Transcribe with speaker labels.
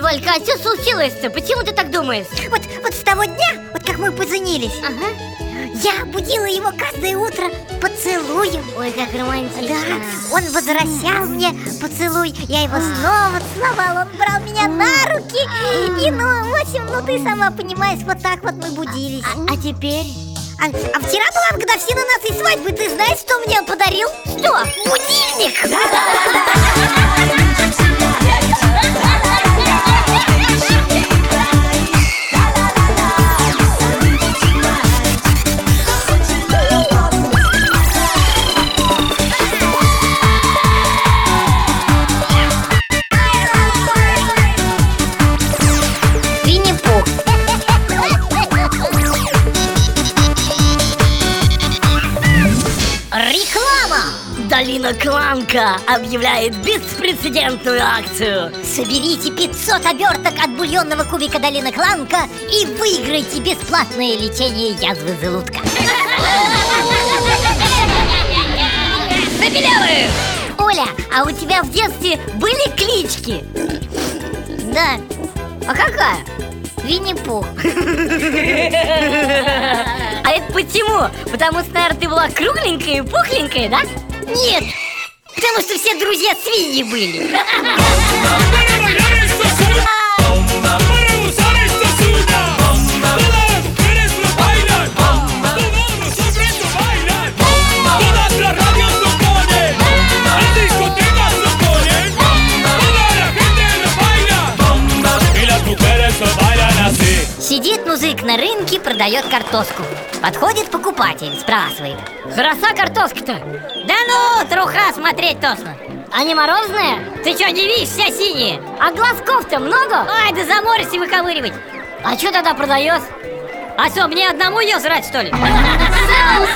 Speaker 1: Валька, а что случилось-то? Почему ты так думаешь?
Speaker 2: Вот, вот с того дня, вот как мы поженились
Speaker 1: Ага.
Speaker 2: Я будила его каждое утро поцелуем
Speaker 1: Ой, как романтично.
Speaker 2: Да, он возвращал мне поцелуй Я его снова целовала, он брал меня на руки И ну, в общем, ну ты сама понимаешь, вот так вот мы будились
Speaker 1: А, а теперь?
Speaker 2: а, а вчера была годовщина нашей свадьбы, ты знаешь, что мне он подарил?
Speaker 1: Долина Кланка объявляет беспрецедентную акцию.
Speaker 2: Соберите 500 оберток от бульонного кубика Долина Кланка и выиграйте бесплатное лечение язвы желудка.
Speaker 1: Забелевых! Оля, а у тебя в детстве были клички?
Speaker 2: Да,
Speaker 1: А какая?
Speaker 2: Винни-Пух.
Speaker 1: А это почему? Потому что, наверное, ты была кругленькая и пухленькая, да?
Speaker 2: Нет, потому что все друзья свиньи были. Сидит музык на рынке, продает картошку Подходит покупатель, спрашивает
Speaker 1: Хороша картошка-то?
Speaker 2: Да ну, труха смотреть тошно
Speaker 1: а не морозная? Ты что, не видишь, вся синяя? А глазков-то много?
Speaker 2: Ай, да заморись и выковыривать
Speaker 1: А что тогда продаешь? А что, мне одному ее жрать, что ли?
Speaker 2: Соус,